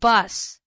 bus.